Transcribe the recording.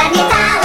Dobranie tak!